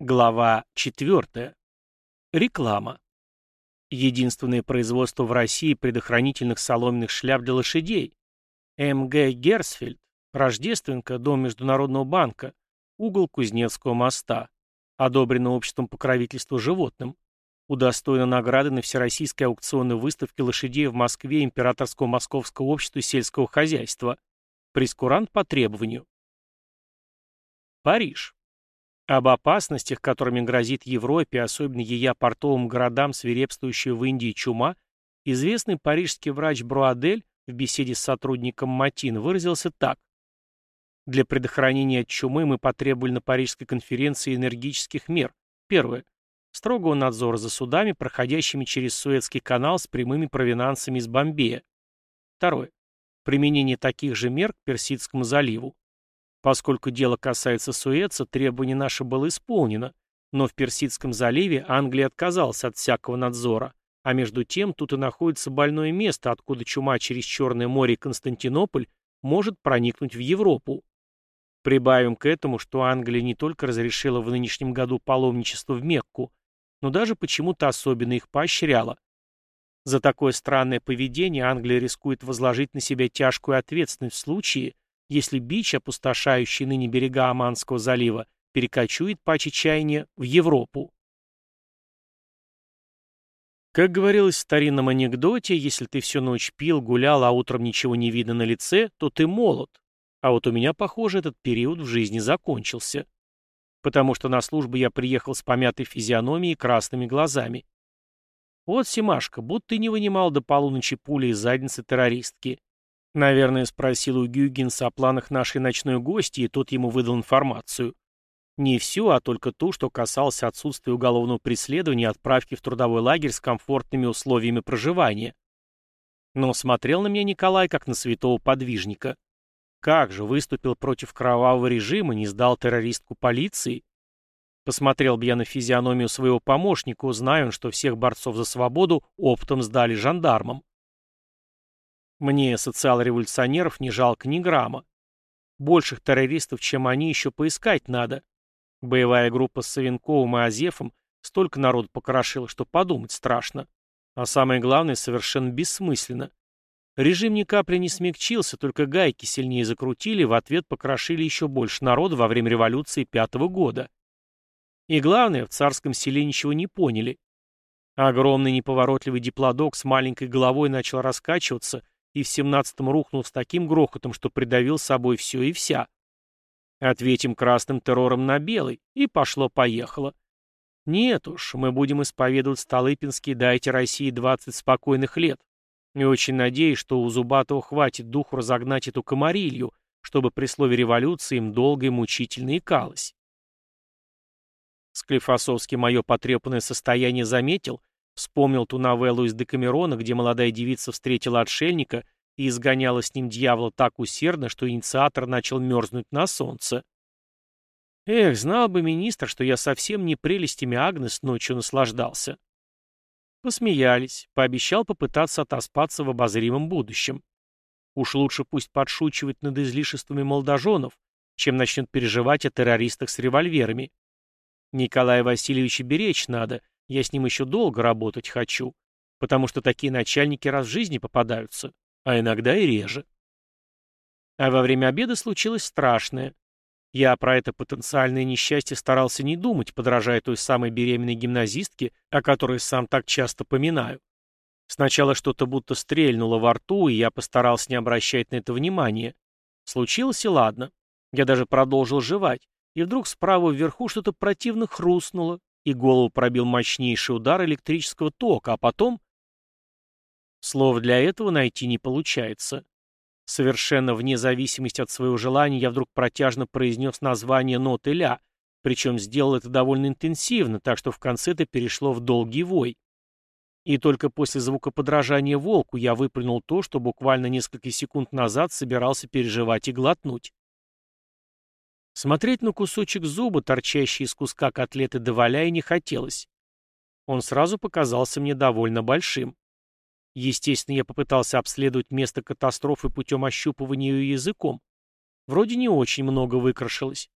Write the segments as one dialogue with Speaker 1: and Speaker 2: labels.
Speaker 1: Глава 4. Реклама. Единственное производство в России предохранительных соломенных шляп для лошадей. МГ Герсфельд. Рождественка, дом Международного банка. Угол Кузнецкого моста. Одобрено обществом покровительства животным. Удостоена награды на Всероссийской аукционной выставке лошадей в Москве Императорского Московского общества сельского хозяйства. Прескурант по требованию. Париж. Об опасностях, которыми грозит Европе, особенно ее портовым городам, свирепствующая в Индии чума, известный парижский врач Бруадель в беседе с сотрудником Матин выразился так. Для предохранения от чумы мы потребовали на Парижской конференции энергических мер. Первое. Строгого надзора за судами, проходящими через Суэцкий канал с прямыми провинансами из Бомбея. Второе. Применение таких же мер к Персидскому заливу. Поскольку дело касается Суэца, требование наше было исполнено, но в Персидском заливе Англия отказалась от всякого надзора, а между тем тут и находится больное место, откуда чума через Черное море и Константинополь может проникнуть в Европу. Прибавим к этому, что Англия не только разрешила в нынешнем году паломничество в Мекку, но даже почему-то особенно их поощряла. За такое странное поведение Англия рискует возложить на себя тяжкую ответственность в случае, если бич, опустошающий ныне берега Оманского залива, перекочует по чаяния в Европу. Как говорилось в старинном анекдоте, если ты всю ночь пил, гулял, а утром ничего не видно на лице, то ты молод. А вот у меня, похоже, этот период в жизни закончился. Потому что на службу я приехал с помятой физиономией и красными глазами. Вот, Симашка, будто ты не вынимал до полуночи пули из задницы террористки. Наверное, спросил у Гюгенса о планах нашей ночной гости, и тот ему выдал информацию. Не всю, а только ту, что касалось отсутствия уголовного преследования и отправки в трудовой лагерь с комфортными условиями проживания. Но смотрел на меня Николай как на святого подвижника. Как же выступил против кровавого режима, не сдал террористку полиции? Посмотрел бы я на физиономию своего помощника, узнаю что всех борцов за свободу оптом сдали жандармам. Мне, социал-революционеров, не жалко ни грамма. Больших террористов, чем они, еще поискать надо. Боевая группа с Савенковым и Азефом столько народ покрошила, что подумать страшно. А самое главное, совершенно бессмысленно. Режим ни капли не смягчился, только гайки сильнее закрутили, в ответ покрошили еще больше народа во время революции пятого года. И главное, в царском селе ничего не поняли. Огромный неповоротливый диплодок с маленькой головой начал раскачиваться и в семнадцатом рухнул с таким грохотом, что придавил собой все и вся. Ответим красным террором на белый, и пошло-поехало. Нет уж, мы будем исповедовать Столыпинский «Дайте России двадцать спокойных лет». И очень надеюсь, что у Зубатого хватит духу разогнать эту комарилью, чтобы при слове революции им долго и мучительно икалось. Склифосовский мое потрепанное состояние заметил Вспомнил ту новеллу из Декамерона, где молодая девица встретила отшельника и изгоняла с ним дьявола так усердно, что инициатор начал мерзнуть на солнце. Эх, знал бы министр, что я совсем не прелестями Агнес ночью наслаждался. Посмеялись, пообещал попытаться отоспаться в обозримом будущем. Уж лучше пусть подшучивает над излишествами молодоженов, чем начнет переживать о террористах с револьверами. Николая Васильевича беречь надо — я с ним еще долго работать хочу, потому что такие начальники раз в жизни попадаются, а иногда и реже. А во время обеда случилось страшное. Я про это потенциальное несчастье старался не думать, подражая той самой беременной гимназистке, о которой сам так часто поминаю. Сначала что-то будто стрельнуло во рту, и я постарался не обращать на это внимания. Случилось и ладно. Я даже продолжил жевать, и вдруг справа вверху что-то противно хрустнуло, и голову пробил мощнейший удар электрического тока, а потом... Слов для этого найти не получается. Совершенно вне зависимости от своего желания я вдруг протяжно произнес название ноты ля, причем сделал это довольно интенсивно, так что в конце это перешло в долгий вой. И только после звукоподражания волку я выплюнул то, что буквально несколько секунд назад собирался переживать и глотнуть. Смотреть на кусочек зуба, торчащий из куска котлеты доваля, и не хотелось. Он сразу показался мне довольно большим. Естественно, я попытался обследовать место катастрофы путем ощупывания ее языком. Вроде не очень много выкрашилось.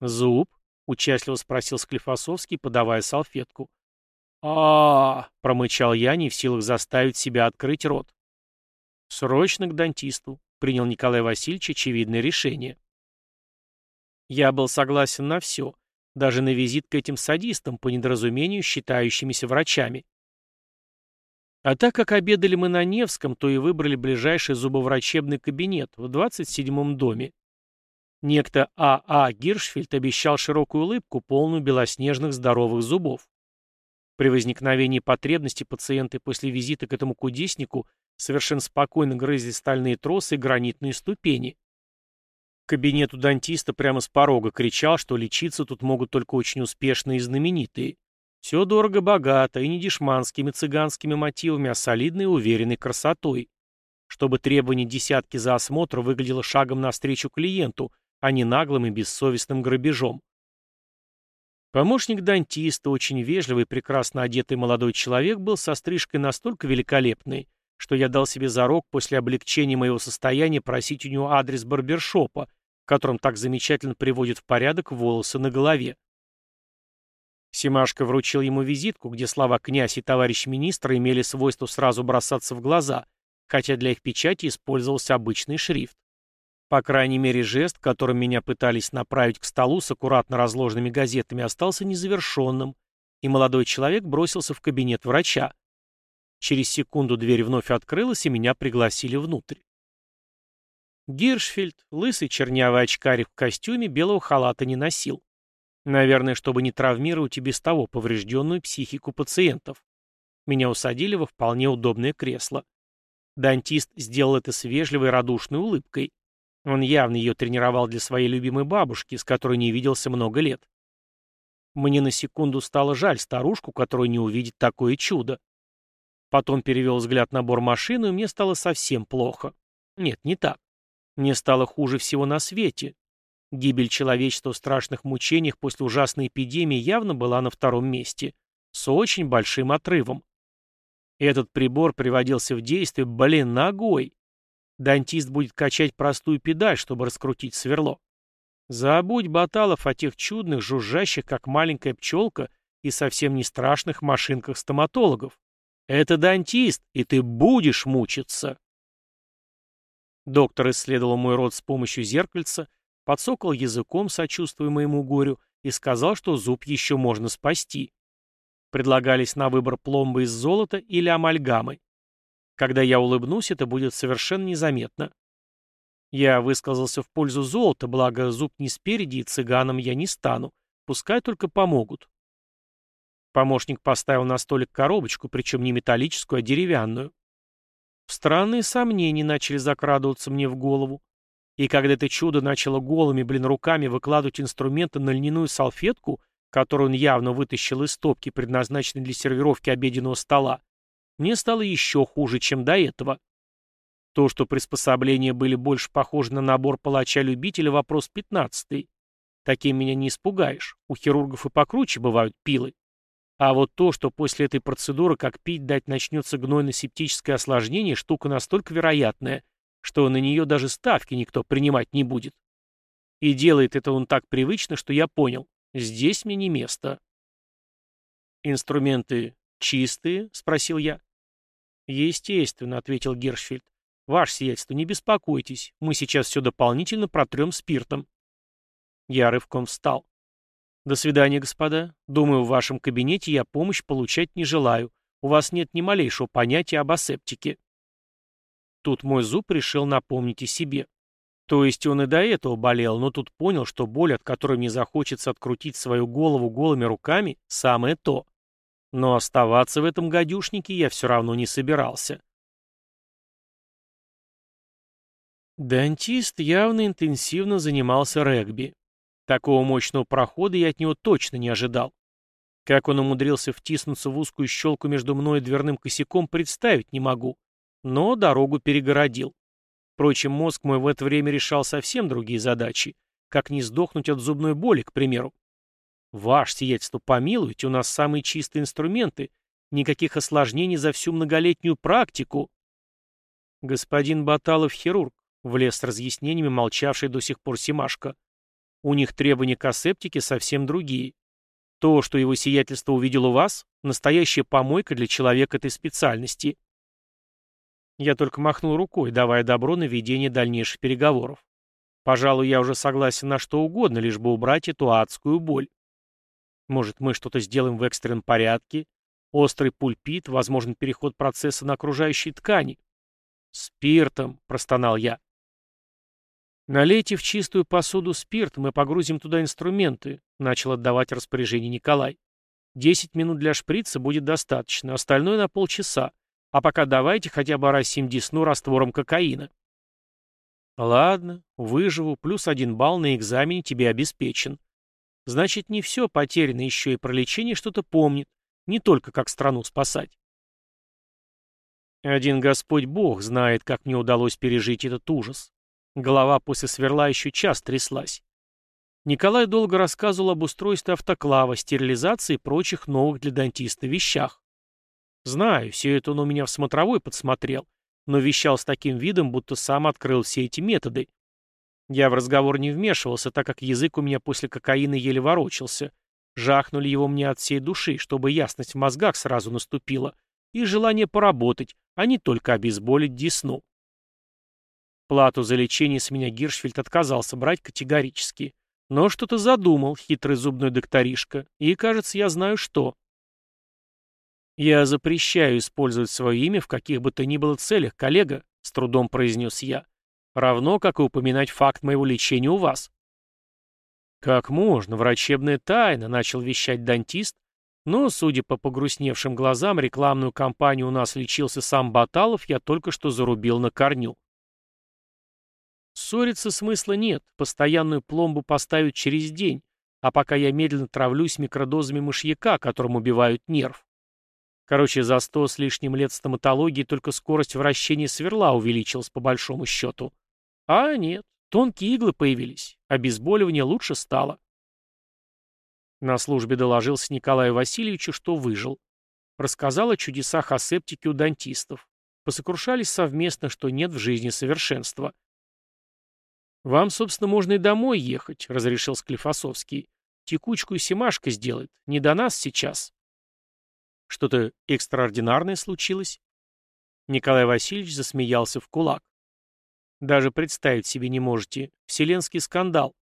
Speaker 1: Зуб? — участливо спросил Склифосовский, подавая салфетку. а, промычал я, не в силах заставить себя открыть рот. «Срочно к дантисту», — принял Николай Васильевич очевидное решение. Я был согласен на все, даже на визит к этим садистам, по недоразумению считающимися врачами. А так как обедали мы на Невском, то и выбрали ближайший зубоврачебный кабинет в 27-м доме. Некто А.А. А Гиршфельд обещал широкую улыбку, полную белоснежных здоровых зубов. При возникновении потребности пациенты после визита к этому кудеснику совершенно спокойно грызли стальные тросы и гранитные ступени. Кабинет у дантиста прямо с порога кричал, что лечиться тут могут только очень успешные и знаменитые. Все дорого-богато, и не дешманскими цыганскими мотивами, а солидной и уверенной красотой. Чтобы требование десятки за осмотр выглядело шагом навстречу клиенту, а не наглым и бессовестным грабежом. Помощник дантиста, очень вежливый и прекрасно одетый молодой человек, был со стрижкой настолько великолепной, что я дал себе зарок после облегчения моего состояния просить у него адрес барбершопа, в котором так замечательно приводит в порядок волосы на голове. Семашко вручил ему визитку, где слова «князь» и «товарищ министра» имели свойство сразу бросаться в глаза, хотя для их печати использовался обычный шрифт. По крайней мере, жест, которым меня пытались направить к столу с аккуратно разложенными газетами, остался незавершенным, и молодой человек бросился в кабинет врача. Через секунду дверь вновь открылась, и меня пригласили внутрь. Гиршфельд, лысый чернявый очкарик в костюме, белого халата не носил. Наверное, чтобы не травмировать и без того поврежденную психику пациентов. Меня усадили во вполне удобное кресло. Дантист сделал это с вежливой радушной улыбкой. Он явно ее тренировал для своей любимой бабушки, с которой не виделся много лет. Мне на секунду стало жаль старушку, которая не увидит такое чудо. Потом перевел взгляд на бормашину, и мне стало совсем плохо. Нет, не так. Мне стало хуже всего на свете. Гибель человечества в страшных мучениях после ужасной эпидемии явно была на втором месте. С очень большим отрывом. Этот прибор приводился в действие, блин, ногой. Дантист будет качать простую педаль, чтобы раскрутить сверло. Забудь, Баталов, о тех чудных, жужжащих, как маленькая пчелка, и совсем не страшных машинках стоматологов. Это дантист, и ты будешь мучиться. Доктор исследовал мой рот с помощью зеркальца, подсокал языком, сочувствуя моему горю, и сказал, что зуб еще можно спасти. Предлагались на выбор пломбы из золота или амальгамы. Когда я улыбнусь, это будет совершенно незаметно. Я высказался в пользу золота, благо зуб не спереди, и цыганом я не стану. Пускай только помогут. Помощник поставил на столик коробочку, причем не металлическую, а деревянную. Странные сомнения начали закрадываться мне в голову. И когда это чудо начало голыми, блин, руками выкладывать инструменты на льняную салфетку, которую он явно вытащил из стопки, предназначенной для сервировки обеденного стола, мне стало еще хуже, чем до этого. То, что приспособления были больше похожи на набор палача-любителя, вопрос пятнадцатый. Таким меня не испугаешь. У хирургов и покруче бывают пилы. А вот то, что после этой процедуры, как пить дать, начнется гнойно-септическое осложнение, штука настолько вероятная, что на нее даже ставки никто принимать не будет. И делает это он так привычно, что я понял, здесь мне не место. «Инструменты чистые?» — спросил я. «Естественно», — ответил Гершфельд. «Ваше сиятельство, не беспокойтесь, мы сейчас все дополнительно протрем спиртом». Я рывком встал. «До свидания, господа. Думаю, в вашем кабинете я помощь получать не желаю. У вас нет ни малейшего понятия об асептике». Тут мой зуб решил напомнить о себе. То есть он и до этого болел, но тут понял, что боль, от которой мне захочется открутить свою голову голыми руками, самое то. Но оставаться в этом гадюшнике я все равно не собирался. Дантист явно интенсивно занимался регби. Такого мощного прохода я от него точно не ожидал. Как он умудрился втиснуться в узкую щелку между мной и дверным косяком, представить не могу. Но дорогу перегородил. Впрочем, мозг мой в это время решал совсем другие задачи. Как не сдохнуть от зубной боли, к примеру. Ваше сиятельство, помилуйте, у нас самые чистые инструменты. Никаких осложнений за всю многолетнюю практику. Господин Баталов хирург, влез с разъяснениями молчавший до сих пор Симашко. У них требования к асептике совсем другие. То, что его сиятельство увидел у вас, настоящая помойка для человека этой специальности. Я только махнул рукой, давая добро на ведение дальнейших переговоров. Пожалуй, я уже согласен на что угодно, лишь бы убрать эту адскую боль. Может, мы что-то сделаем в экстренном порядке? Острый пульпит, возможен переход процесса на окружающие ткани. «Спиртом», — простонал я. «Налейте в чистую посуду спирт, мы погрузим туда инструменты», — начал отдавать распоряжение Николай. «Десять минут для шприца будет достаточно, остальное на полчаса. А пока давайте хотя бы оросим десну раствором кокаина». «Ладно, выживу, плюс один балл на экзамене тебе обеспечен. Значит, не все потеряно, еще и про лечение что-то помнит, не только как страну спасать». Один Господь Бог знает, как мне удалось пережить этот ужас. Голова после сверла еще час тряслась. Николай долго рассказывал об устройстве автоклава, стерилизации и прочих новых для дантиста вещах. Знаю, все это он у меня в смотровой подсмотрел, но вещал с таким видом, будто сам открыл все эти методы. Я в разговор не вмешивался, так как язык у меня после кокаина еле ворочался. Жахнули его мне от всей души, чтобы ясность в мозгах сразу наступила, и желание поработать, а не только обезболить десну. Плату за лечение с меня Гиршфельд отказался брать категорически. Но что-то задумал, хитрый зубной докторишка, и, кажется, я знаю что. «Я запрещаю использовать свое имя в каких бы то ни было целях, коллега», — с трудом произнес я. «Равно, как и упоминать факт моего лечения у вас». «Как можно? Врачебная тайна», — начал вещать дантист, но, судя по погрустневшим глазам, рекламную кампанию «У нас лечился сам Баталов» я только что зарубил на корню. Ссориться смысла нет, постоянную пломбу поставят через день, а пока я медленно травлюсь микродозами мышьяка, которым убивают нерв. Короче, за сто с лишним лет стоматологии только скорость вращения сверла увеличилась по большому счету. А нет, тонкие иглы появились, обезболивание лучше стало. На службе доложился Николаю Васильевичу, что выжил. Рассказал о чудесах асептики у дантистов. Посокрушались совместно, что нет в жизни совершенства. «Вам, собственно, можно и домой ехать», — разрешил Склифосовский. «Текучку и Семашка сделает. Не до нас сейчас». «Что-то экстраординарное случилось?» Николай Васильевич засмеялся в кулак. «Даже представить себе не можете. Вселенский скандал.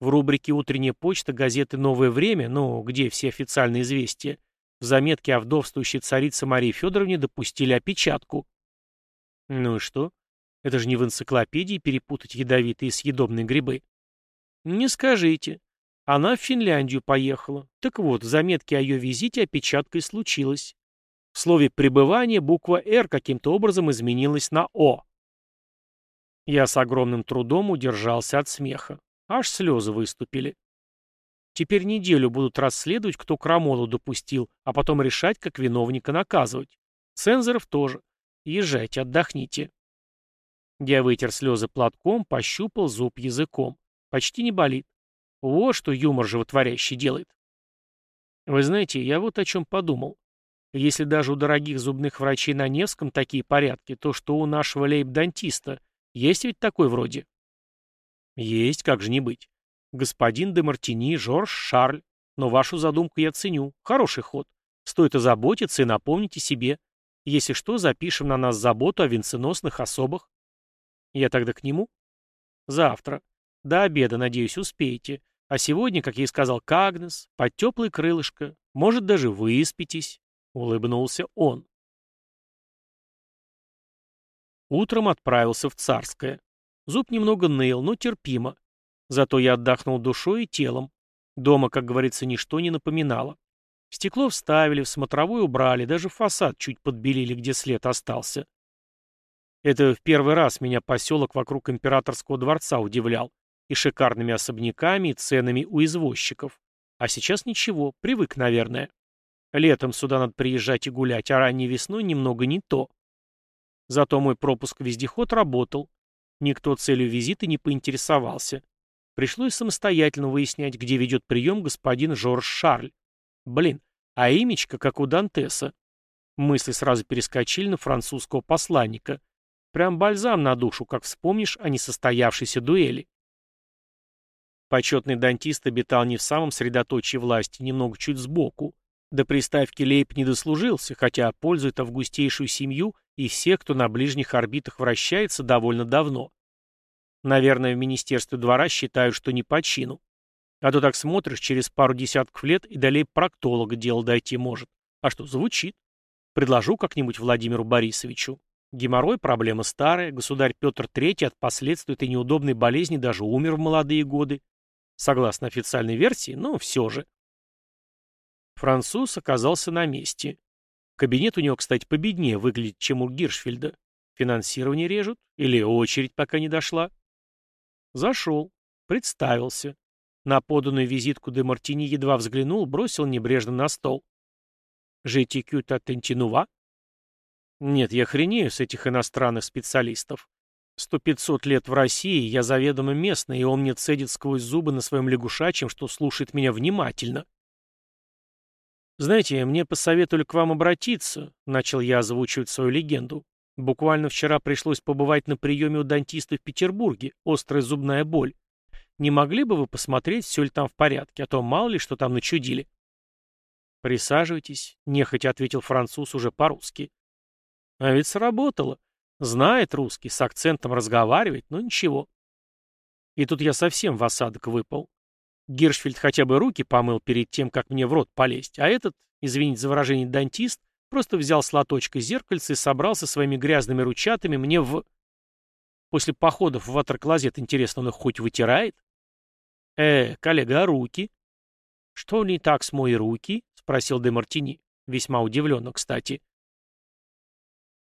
Speaker 1: В рубрике «Утренняя почта» газеты «Новое время», ну, где все официальные известия, в заметке о вдовствующей царице Марии Федоровне допустили опечатку. Ну и что? Это же не в энциклопедии перепутать ядовитые и съедобные грибы. Не скажите. Она в Финляндию поехала. Так вот, в заметке о ее визите опечатка и случилась. В слове «пребывание» буква «Р» каким-то образом изменилась на «О». Я с огромным трудом удержался от смеха. Аж слезы выступили. Теперь неделю будут расследовать, кто крамолу допустил, а потом решать, как виновника наказывать. Цензоров тоже. Езжайте, отдохните. Я вытер слезы платком, пощупал зуб языком. Почти не болит. Вот что юмор животворящий делает. Вы знаете, я вот о чем подумал. Если даже у дорогих зубных врачей на Невском такие порядки, то что у нашего лейб-дантиста? Есть ведь такой вроде? Есть, как же не быть. Господин де Мартини, Жорж, Шарль. Но вашу задумку я ценю. Хороший ход. Стоит озаботиться и напомните себе. Если что, запишем на нас заботу о венценосных особах. Я тогда к нему? Завтра. До обеда, надеюсь, успеете. А сегодня, как я и сказал, Кагнес, под теплое крылышко. Может, даже выспитесь. Улыбнулся он. Утром отправился в Царское. Зуб немного ныл, но терпимо. Зато я отдохнул душой и телом. Дома, как говорится, ничто не напоминало. Стекло вставили, в смотровой убрали, даже фасад чуть подбелили, где след остался. Это в первый раз меня поселок вокруг императорского дворца удивлял. И шикарными особняками, и ценами у извозчиков. А сейчас ничего, привык, наверное. Летом сюда надо приезжать и гулять, а ранней весной немного не то. Зато мой пропуск-вездеход работал, Никто целью визита не поинтересовался. Пришлось самостоятельно выяснять, где ведет прием господин Жорж Шарль. Блин, а имечко, как у Дантеса. Мысли сразу перескочили на французского посланника. Прям бальзам на душу, как вспомнишь о несостоявшейся дуэли. Почетный дантист обитал не в самом средоточии власти, немного чуть сбоку. До приставки Лейб не дослужился, хотя пользует августейшую семью и всех, кто на ближних орбитах вращается довольно давно. Наверное, в Министерстве двора считают, что не по чину. А то так смотришь, через пару десятков лет и до лейб-проктолога дело дойти может. А что, звучит? Предложу как-нибудь Владимиру Борисовичу. Геморрой – проблема старая, государь Петр III от последствий этой неудобной болезни даже умер в молодые годы. Согласно официальной версии, но все же. Француз оказался на месте. Кабинет у него, кстати, победнее выглядит, чем у Гиршфельда. Финансирование режут? Или очередь пока не дошла? Зашел. Представился. На поданную визитку де Мартини едва взглянул, бросил небрежно на стол. «Жетикют аттентинува?» «Нет, я хренею с этих иностранных специалистов. Сто пятьсот лет в России, я заведомо местный, и он мне цедит сквозь зубы на своем лягушачьем, что слушает меня внимательно. «Знаете, мне посоветовали к вам обратиться», — начал я озвучивать свою легенду. «Буквально вчера пришлось побывать на приеме у дантиста в Петербурге, острая зубная боль. Не могли бы вы посмотреть, все ли там в порядке, а то мало ли что там начудили?» «Присаживайтесь», — нехотя ответил француз уже по-русски. «А ведь сработало. Знает русский, с акцентом разговаривает, но ничего. И тут я совсем в осадок выпал. Гиршфельд хотя бы руки помыл перед тем, как мне в рот полезть, а этот, извините за выражение, дантист, просто взял с лоточка зеркальце и собрался своими грязными ручатами мне в... После походов в ватер-клозет, интересно, он их хоть вытирает? Э, коллега, а руки? Что не так с мои руки? Спросил де Мартини, весьма удивленно, кстати.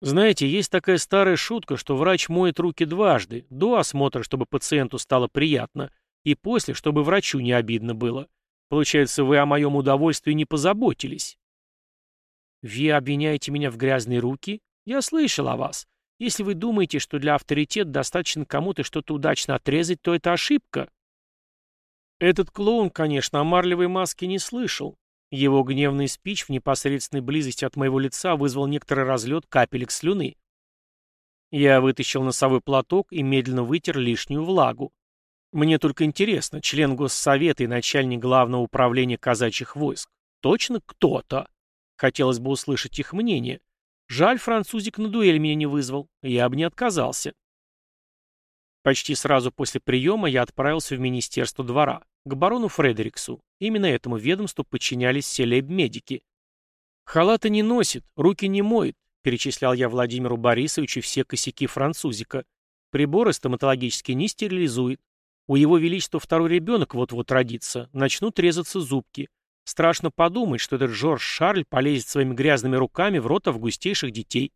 Speaker 1: Знаете, есть такая старая шутка, что врач моет руки дважды, до осмотра, чтобы пациенту стало приятно, и после, чтобы врачу не обидно было. Получается, вы о моем удовольствии не позаботились. Вы обвиняете меня в грязные руки? Я слышал о вас. Если вы думаете, что для авторитета достаточно кому-то что-то удачно отрезать, то это ошибка. Этот клоун, конечно, о марлевой маске не слышал. Его гневный спич в непосредственной близости от моего лица вызвал некоторый разлет капелек слюны. Я вытащил носовой платок и медленно вытер лишнюю влагу. Мне только интересно, член Госсовета и начальник Главного управления казачьих войск. Точно кто-то? Хотелось бы услышать их мнение. Жаль, французик на дуэль меня не вызвал. Я бы не отказался. Почти сразу после приема я отправился в Министерство двора к барону Фредериксу. Именно этому ведомству подчинялись все лейб-медики. «Халата не носит, руки не моет», — перечислял я Владимиру Борисовичу все косяки французика. «Приборы стоматологические не стерилизует. У его величества второй ребенок вот-вот родится. Начнут резаться зубки. Страшно подумать, что этот Жорж Шарль полезет своими грязными руками в рот августейших детей».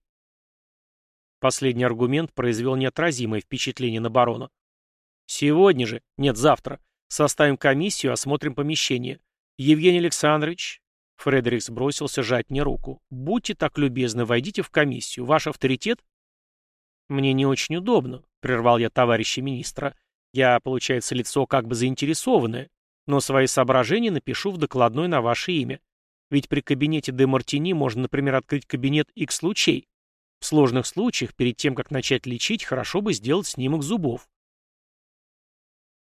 Speaker 1: Последний аргумент произвел неотразимое впечатление на барона. «Сегодня же, нет, завтра, Составим комиссию, осмотрим помещение. Евгений Александрович, Фредерик сбросился жать мне руку. Будьте так любезны, войдите в комиссию. Ваш авторитет? Мне не очень удобно, прервал я товарища министра. Я, получается, лицо как бы заинтересованное, но свои соображения напишу в докладной на ваше имя. Ведь при кабинете де Мартини можно, например, открыть кабинет X случай. В сложных случаях, перед тем, как начать лечить, хорошо бы сделать снимок зубов.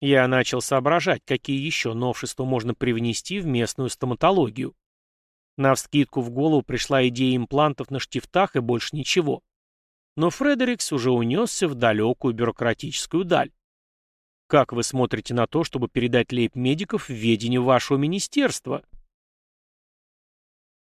Speaker 1: Я начал соображать, какие еще новшества можно привнести в местную стоматологию. Навскидку в голову пришла идея имплантов на штифтах и больше ничего. Но Фредерикс уже унесся в далекую бюрократическую даль. Как вы смотрите на то, чтобы передать лейб-медиков в ведение вашего министерства?